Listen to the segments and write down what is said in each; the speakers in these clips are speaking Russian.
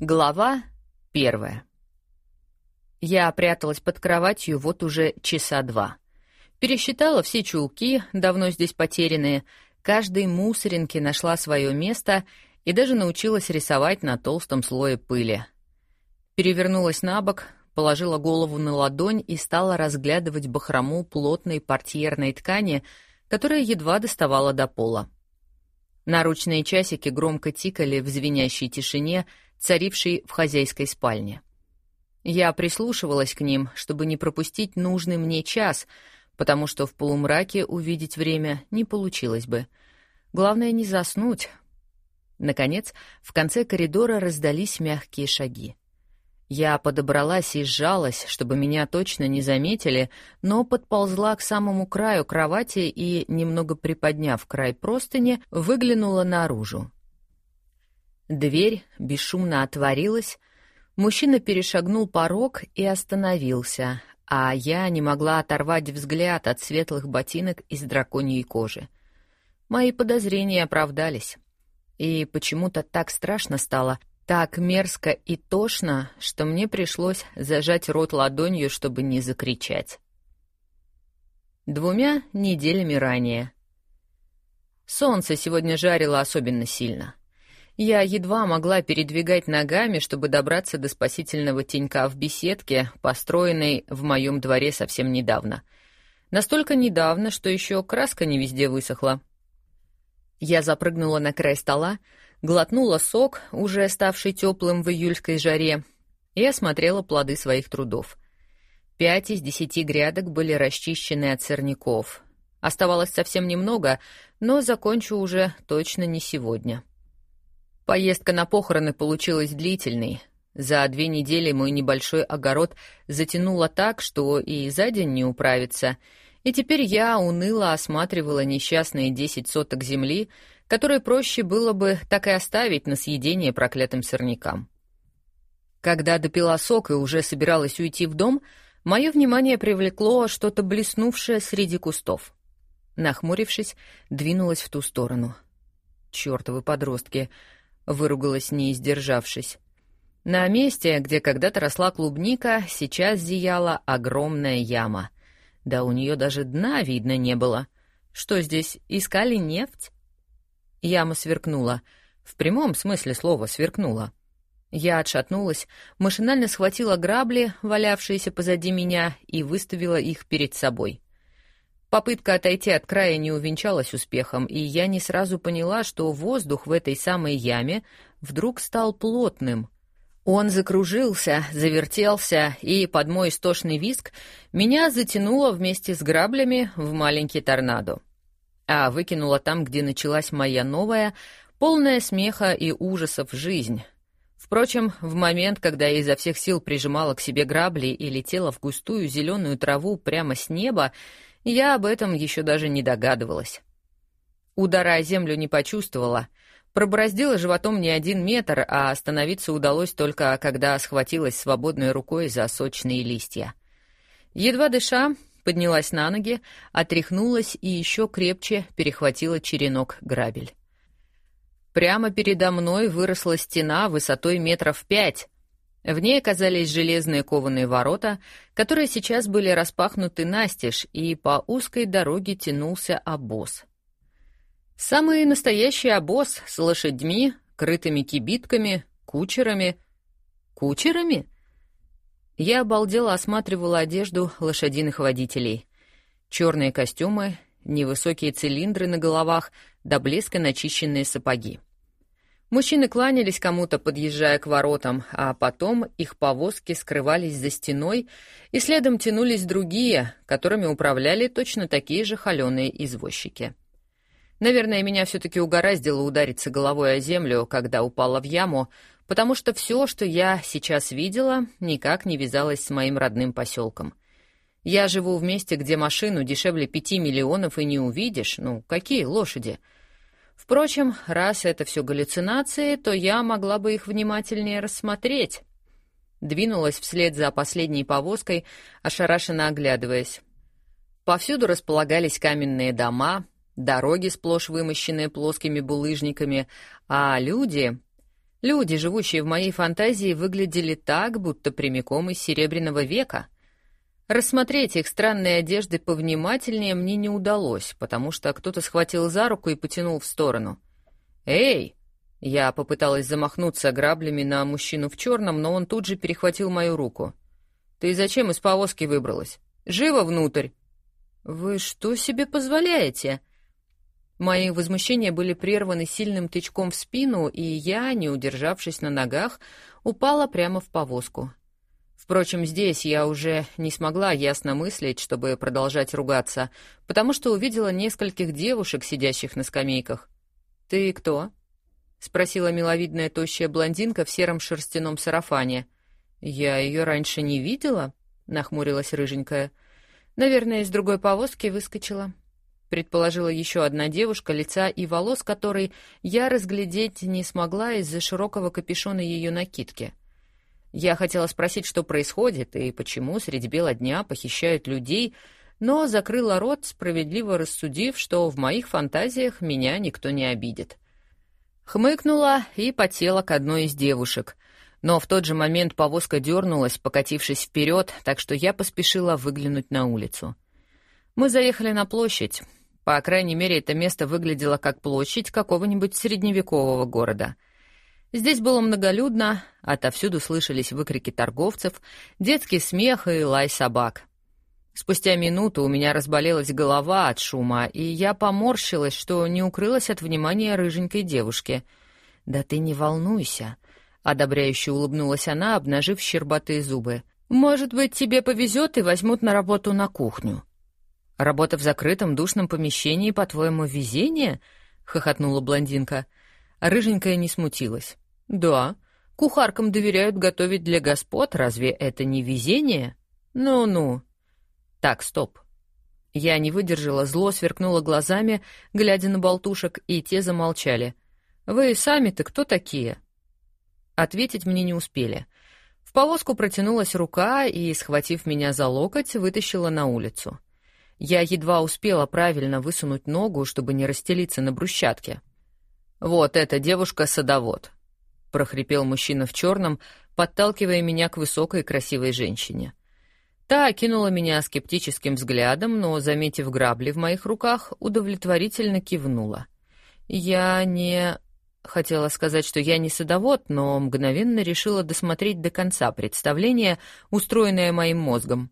Глава первая. Я пряталась под кроватью вот уже часа два. Пересчитала все чулки, давно здесь потерянные, каждой мусоринке нашла свое место и даже научилась рисовать на толстом слое пыли. Перевернулась на бок, положила голову на ладонь и стала разглядывать бахрому плотной портьерной ткани, которая едва доставала до пола. Наручные часики громко тикали в звенящей тишине, царившей в хозяйской спальне. Я прислушивалась к ним, чтобы не пропустить нужный мне час, потому что в полумраке увидеть время не получилось бы. Главное — не заснуть. Наконец, в конце коридора раздались мягкие шаги. Я подобралась и сжалась, чтобы меня точно не заметили, но подползла к самому краю кровати и, немного приподняв край простыни, выглянула наружу. Дверь бесшумно отворилась, мужчина перешагнул порог и остановился, а я не могла оторвать взгляд от светлых ботинок из драконьей кожи. Мои подозрения оправдались. И почему-то так страшно стало, так мерзко и тошно, что мне пришлось зажать рот ладонью, чтобы не закричать. Двумя неделями ранее. Солнце сегодня жарило особенно сильно. Я едва могла передвигать ногами, чтобы добраться до спасительного тенька в беседке, построенной в моем дворе совсем недавно. Настолько недавно, что еще краска не везде высохла. Я запрыгнула на край стола, глотнула сок, уже ставший теплым в июльской жаре, и осмотрела плоды своих трудов. Пять из десяти грядок были расчищены от сорняков. Оставалось совсем немного, но закончу уже точно не сегодня. Поездка на похороны получилась длительной. За две недели мой небольшой огород затянуло так, что и за день не управиться, и теперь я уныло осматривала несчастные десять соток земли, которые проще было бы так и оставить на съедение проклятым сорнякам. Когда допила сок и уже собиралась уйти в дом, мое внимание привлекло что-то блеснувшее среди кустов. Нахмурившись, двинулась в ту сторону. «Чёртовы подростки!» — выругалась, не издержавшись. На месте, где когда-то росла клубника, сейчас зияла огромная яма. Да у нее даже дна видно не было. Что здесь, искали нефть? Яма сверкнула. В прямом смысле слова сверкнула. Я отшатнулась, машинально схватила грабли, валявшиеся позади меня, и выставила их перед собой. Попытка отойти от края не увенчалась успехом, и я не сразу поняла, что воздух в этой самой яме вдруг стал плотным. Он закружился, завертелся, и под мой истошный визг меня затянуло вместе с граблями в маленький торнадо а выкинула там, где началась моя новая, полная смеха и ужасов жизнь. Впрочем, в момент, когда я изо всех сил прижимала к себе грабли и летела в густую зеленую траву прямо с неба, я об этом еще даже не догадывалась. Удара о землю не почувствовала. Пробороздила животом не один метр, а остановиться удалось только, когда схватилась свободной рукой за сочные листья. Едва дыша, поднялась на ноги, отряхнулась и еще крепче перехватила черенок грабель. Прямо передо мной выросла стена высотой метров пять. В ней оказались железные кованые ворота, которые сейчас были распахнуты настежь, и по узкой дороге тянулся обоз. Самый настоящий обоз с лошадьми, крытыми кибитками, кучерами. Кучерами? Я обалдело осматривала одежду лошадиных водителей. Черные костюмы, невысокие цилиндры на головах, до блеска начищенные сапоги. Мужчины кланялись кому-то, подъезжая к воротам, а потом их повозки скрывались за стеной, и следом тянулись другие, которыми управляли точно такие же холеные извозчики. Наверное, меня все-таки угораздило удариться головой о землю, когда упала в яму, потому что все, что я сейчас видела, никак не вязалось с моим родным поселком. Я живу в месте, где машину дешевле пяти миллионов и не увидишь. Ну, какие лошади? Впрочем, раз это все галлюцинации, то я могла бы их внимательнее рассмотреть. Двинулась вслед за последней повозкой, ошарашенно оглядываясь. Повсюду располагались каменные дома, дороги, сплошь вымощенные плоскими булыжниками, а люди Люди, живущие в моей фантазии, выглядели так, будто прямиком из Серебряного века. Рассмотреть их странные одежды повнимательнее мне не удалось, потому что кто-то схватил за руку и потянул в сторону. «Эй!» Я попыталась замахнуться граблями на мужчину в черном, но он тут же перехватил мою руку. «Ты зачем из повозки выбралась? Живо внутрь!» «Вы что себе позволяете?» Мои возмущения были прерваны сильным тычком в спину, и я, не удержавшись на ногах, упала прямо в повозку. Впрочем, здесь я уже не смогла ясно мыслить, чтобы продолжать ругаться, потому что увидела нескольких девушек, сидящих на скамейках. «Ты кто?» — спросила миловидная тощая блондинка в сером шерстяном сарафане. «Я ее раньше не видела?» — нахмурилась рыженькая. «Наверное, из другой повозки выскочила» предположила еще одна девушка, лица и волос которой я разглядеть не смогла из-за широкого капюшона ее накидки. Я хотела спросить, что происходит и почему среди бела дня похищают людей, но закрыла рот, справедливо рассудив, что в моих фантазиях меня никто не обидит. Хмыкнула и потела к одной из девушек. Но в тот же момент повозка дернулась, покатившись вперед, так что я поспешила выглянуть на улицу. Мы заехали на площадь. По крайней мере, это место выглядело как площадь какого-нибудь средневекового города. Здесь было многолюдно, отовсюду слышались выкрики торговцев, детский смех и лай собак. Спустя минуту у меня разболелась голова от шума, и я поморщилась, что не укрылась от внимания рыженькой девушки. «Да ты не волнуйся», — одобряюще улыбнулась она, обнажив щербатые зубы. «Может быть, тебе повезет и возьмут на работу на кухню. «Работа в закрытом душном помещении, по-твоему, везение?» — хохотнула блондинка. Рыженькая не смутилась. «Да, кухаркам доверяют готовить для господ, разве это не везение?» «Ну-ну». «Так, стоп». Я не выдержала, зло сверкнула глазами, глядя на болтушек, и те замолчали. «Вы сами-то кто такие?» Ответить мне не успели. В повозку протянулась рука и, схватив меня за локоть, вытащила на улицу. Я едва успела правильно высунуть ногу, чтобы не расстелиться на брусчатке. «Вот эта девушка-садовод», — прохрипел мужчина в черном, подталкивая меня к высокой красивой женщине. Та окинула меня скептическим взглядом, но, заметив грабли в моих руках, удовлетворительно кивнула. «Я не...» Хотела сказать, что я не садовод, но мгновенно решила досмотреть до конца представление, устроенное моим мозгом.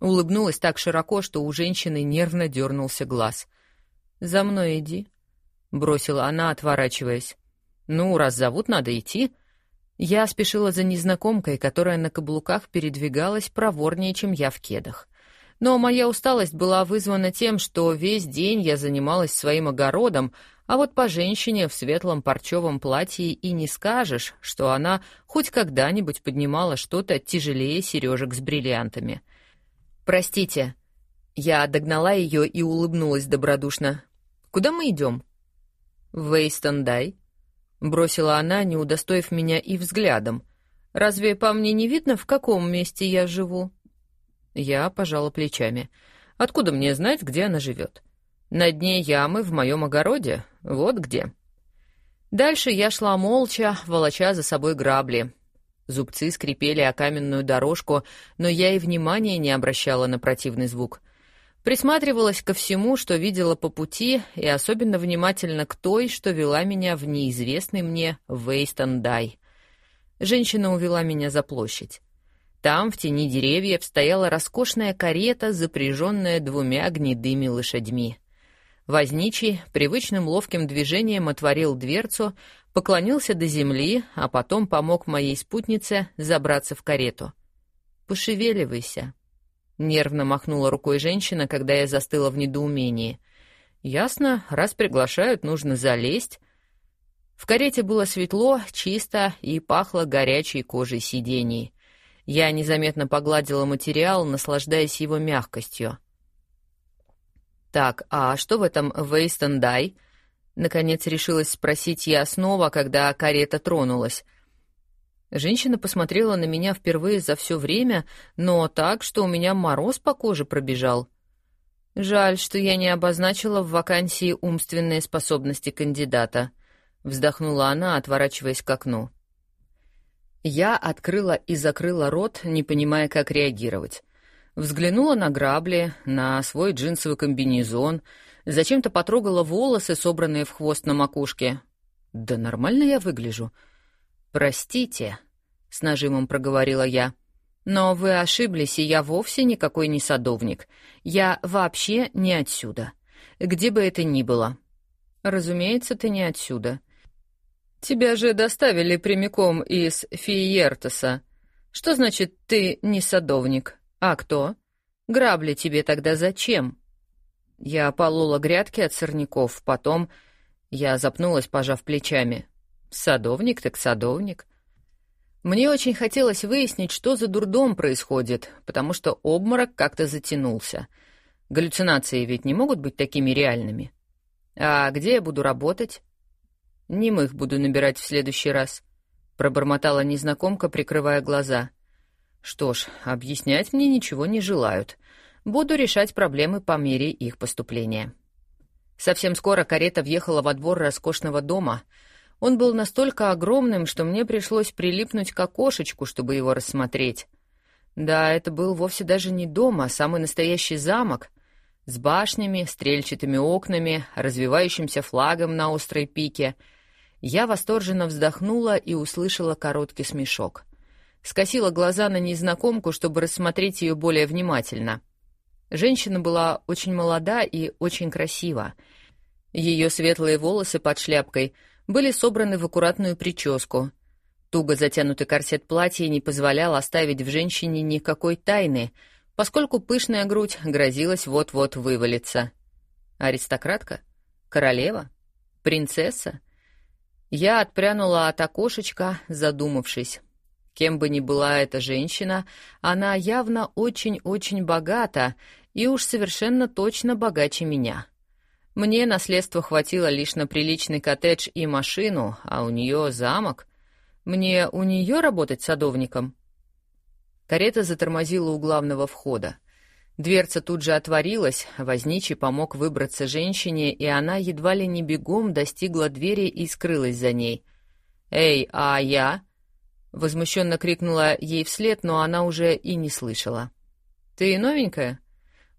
Улыбнулась так широко, что у женщины нервно дернулся глаз. «За мной иди», — бросила она, отворачиваясь. «Ну, раз зовут, надо идти». Я спешила за незнакомкой, которая на каблуках передвигалась проворнее, чем я в кедах. Но моя усталость была вызвана тем, что весь день я занималась своим огородом, а вот по женщине в светлом парчевом платье и не скажешь, что она хоть когда-нибудь поднимала что-то тяжелее сережек с бриллиантами — «Простите». Я догнала ее и улыбнулась добродушно. «Куда мы идем?» «В Вейстондай», — бросила она, не удостоив меня и взглядом. «Разве по мне не видно, в каком месте я живу?» Я пожала плечами. «Откуда мне знать, где она живет?» «На дне ямы в моем огороде. Вот где». Дальше я шла молча, волоча за собой грабли. Зубцы скрипели о каменную дорожку, но я и внимания не обращала на противный звук. Присматривалась ко всему, что видела по пути, и особенно внимательно к той, что вела меня в неизвестный мне Вейстон-Дай. Женщина увела меня за площадь. Там, в тени деревьев, стояла роскошная карета, запряженная двумя гнедыми лошадьми. Возничий привычным ловким движением отворил дверцу, поклонился до земли, а потом помог моей спутнице забраться в карету. «Пошевеливайся», — нервно махнула рукой женщина, когда я застыла в недоумении. «Ясно, раз приглашают, нужно залезть». В карете было светло, чисто и пахло горячей кожей сидений. Я незаметно погладила материал, наслаждаясь его мягкостью. «Так, а что в этом Вейстендай?» Наконец решилась спросить я снова, когда карета тронулась. Женщина посмотрела на меня впервые за все время, но так, что у меня мороз по коже пробежал. Жаль, что я не обозначила в вакансии умственные способности кандидата. Вздохнула она, отворачиваясь к окну. Я открыла и закрыла рот, не понимая, как реагировать. Взглянула на грабли, на свой джинсовый комбинезон, зачем-то потрогала волосы, собранные в хвост на макушке. Да нормально я выгляжу. Простите, с нажимом проговорила я. Но вы ошиблись, и я вовсе никакой не садовник. Я вообще не отсюда. Где бы это ни было. Разумеется, ты не отсюда. Тебя же доставили прямиком из Фиертоса. Что значит ты не садовник? «А кто? Грабли тебе тогда зачем?» Я полола грядки от сорняков, потом... Я запнулась, пожав плечами. «Садовник так садовник». Мне очень хотелось выяснить, что за дурдом происходит, потому что обморок как-то затянулся. Галлюцинации ведь не могут быть такими реальными. А где я буду работать? Немых буду набирать в следующий раз, пробормотала незнакомка, прикрывая глаза. Что ж, объяснять мне ничего не желают. Буду решать проблемы по мере их поступления. Совсем скоро карета въехала во двор роскошного дома. Он был настолько огромным, что мне пришлось прилипнуть к окошечку, чтобы его рассмотреть. Да, это был вовсе даже не дом, а самый настоящий замок с башнями, стрельчатыми окнами, развивающимся флагом на острой пике. Я восторженно вздохнула и услышала короткий смешок скосила глаза на незнакомку, чтобы рассмотреть ее более внимательно. Женщина была очень молода и очень красива. Ее светлые волосы под шляпкой были собраны в аккуратную прическу. Туго затянутый корсет платья не позволял оставить в женщине никакой тайны, поскольку пышная грудь грозилась вот-вот вывалиться. Аристократка? Королева? Принцесса? Я отпрянула от окошечка, задумавшись. Кем бы ни была эта женщина, она явно очень-очень богата и уж совершенно точно богаче меня. Мне наследства хватило лишь на приличный коттедж и машину, а у нее замок. Мне у нее работать садовником? Карета затормозила у главного входа. Дверца тут же отворилась, возничий помог выбраться женщине, и она едва ли не бегом достигла двери и скрылась за ней. «Эй, а я?» Возмущенно крикнула ей вслед, но она уже и не слышала. «Ты новенькая?»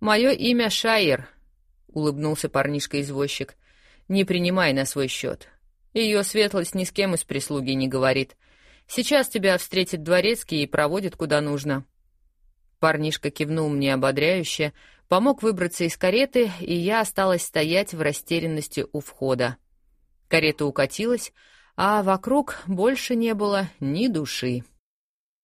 «Мое имя Шайер», — улыбнулся парнишка-извозчик. «Не принимай на свой счет. Ее светлость ни с кем из прислуги не говорит. Сейчас тебя встретит дворецкий и проводит куда нужно». Парнишка кивнул мне ободряюще, помог выбраться из кареты, и я осталась стоять в растерянности у входа. Карета укатилась, а вокруг больше не было ни души.